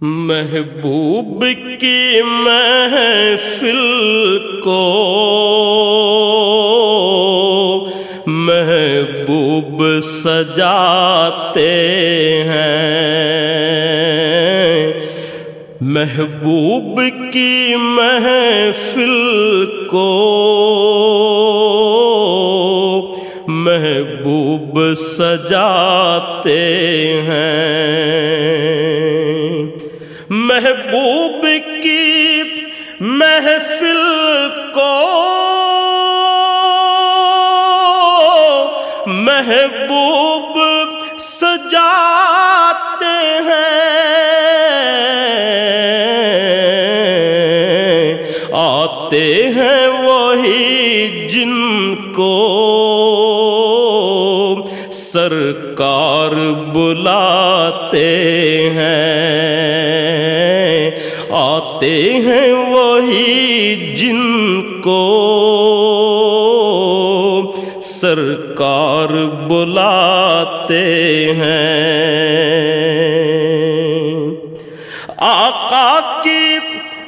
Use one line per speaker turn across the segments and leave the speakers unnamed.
محبوب کی محفل کو محبوب سجاتے ہیں۔ محبوب کی محفل کو محبوب سجاتے ہیں۔ محبوب کی محفل کو محبوب سجاتے ہیں۔ آتے ہیں وہی جن کو سرکار بلاتے ہیں۔ آتے ہیں وہی جن کو سرکار بلاتے ہیں۔ آقا کی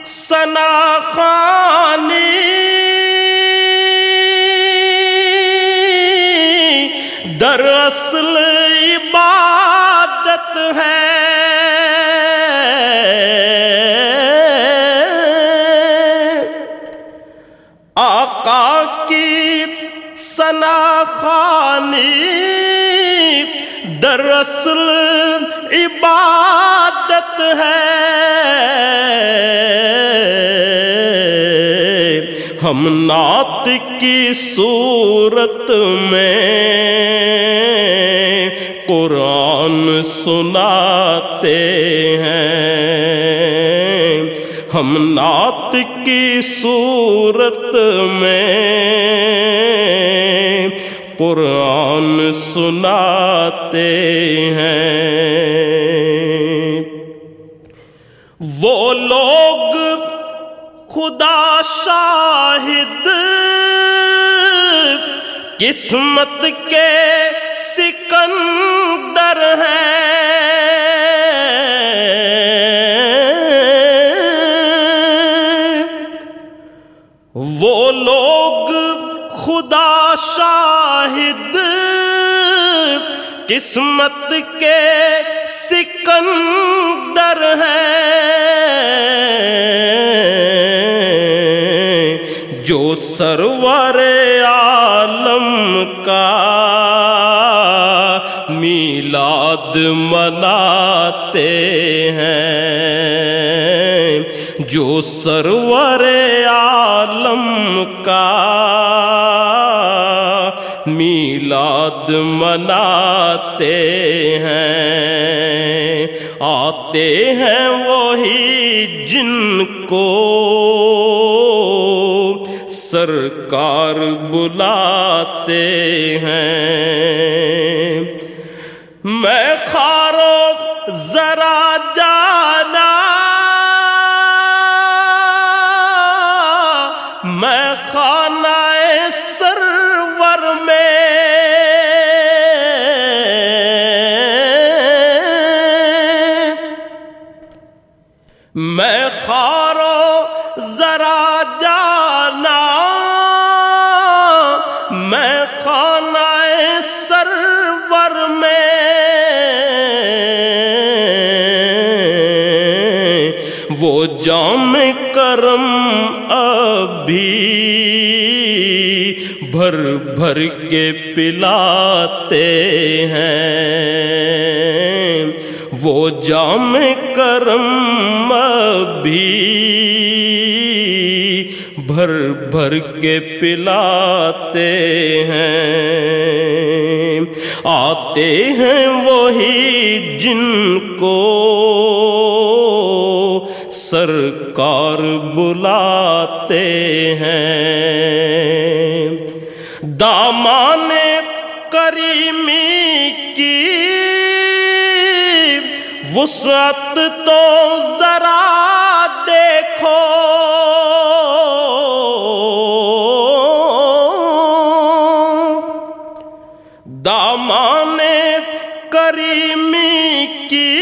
سنا خانی دراصل عبادت ہے۔ آقا کی سنا خانی دراصل عبادت ہے۔ ہم نعت کی صورت میں قرآن سناتے ہیں۔ ہم نعت کی صورت میں قرآن سناتے ہیں۔ وہ لوگ خدا شاہد قسمت کے خدا شاہد قسمت کے سکندر ہیں جو سرور عالم کا میلاد مناتے ہیں۔ جو سرور میلاد مناتے ہیں، آتے ہیں وہی جن کو سرکار بلاتے ہیں۔ میں خارو ذرا جانا میں خارو ذرا جانا، میں خانہ سرور میں، وہ جام کرم ابھی بھر بھر کے پلاتے ہیں۔ وہ جام کرم ابھی بھر بھر کے پلاتے ہیں۔ آتے ہیں وہی جن کو سرکار بلاتے وسعت تو ذرا دیکھو۔ دامان کریمی کی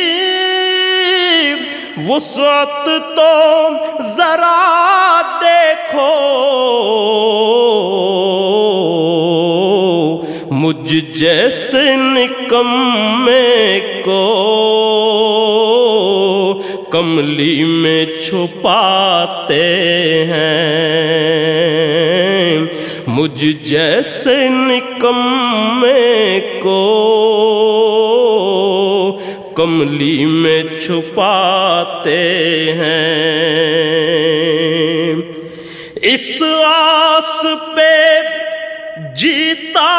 وسعت تو ذرا دیکھو۔ مجھ جیسے نکمے کو کملی میں چھپاتے ہیں۔ مجھ جیسے نکمے کو کملی میں چھپاتے ہیں۔ اس آس پہ جیتا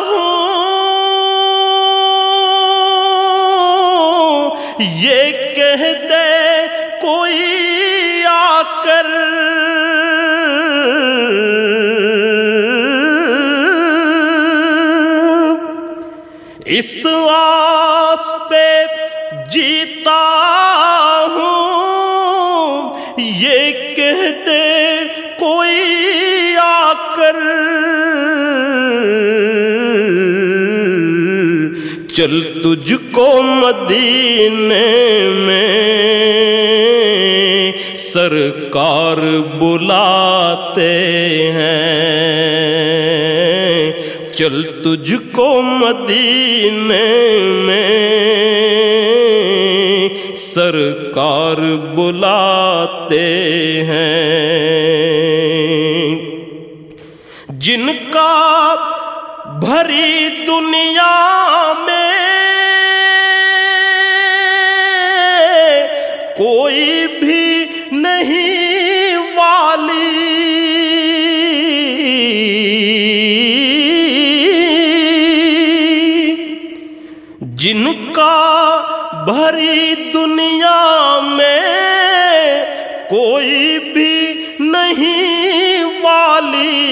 ہوں یہ کہہ دے کوئی آ کر اس آس پہ جیتا ہوں، یہ کہہ دے کوئی آ کر چل تجھ کو مدینے میں سرکار بلاتے ہیں۔ چل تجھ کو مدینے میں سرکار بلاتے ہیں۔ جن کا بھری جن کا بھری دنیا میں کوئی بھی نہیں والی،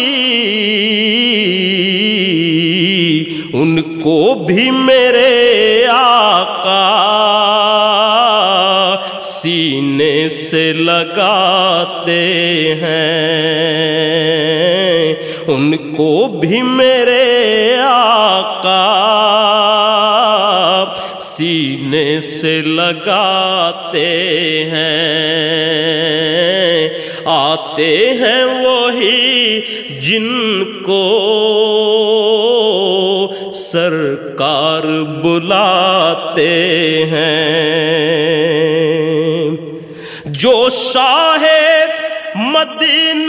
ان کو بھی میرے آقا سینے سے لگاتے ہیں۔ بھی میرے آقا سینے سے لگاتے ہیں، آتے ہیں وہی جن کو سرکار بلاتے ہیں۔ جو شاہ مدینہ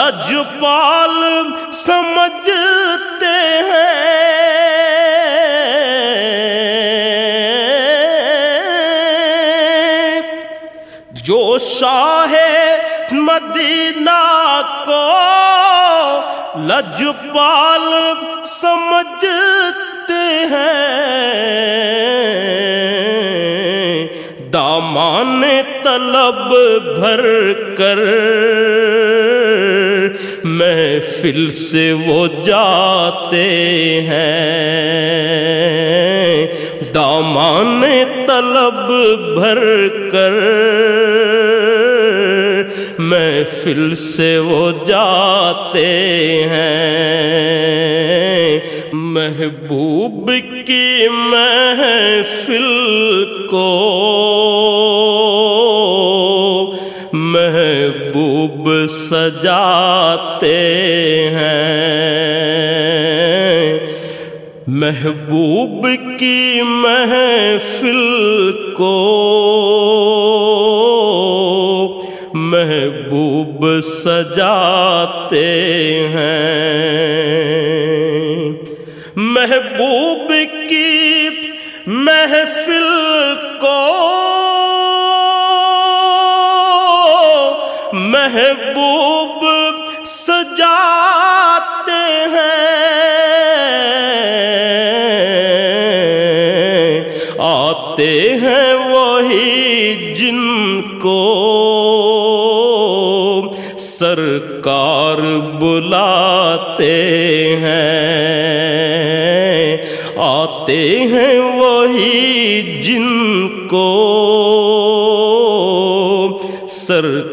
لجپال سمجھتے ہیں۔ جو شاہ مدینہ کو لجپال سمجھتے ہیں۔ دامان طلب بھر کر محفل سے وہ جاتے ہیں۔ دامان طلب بھر کر محفل سے وہ جاتے ہیں۔ محبوب کی محفل کو محبوب سجاتے ہیں۔ محبوب کی محفل کو محبوب سجاتے ہیں۔ محبوب محبوب سجاتے ہیں۔ آتے ہیں وہی جن کو سرکار بلاتے ہیں۔ آتے ہیں وہی جن کو سرکار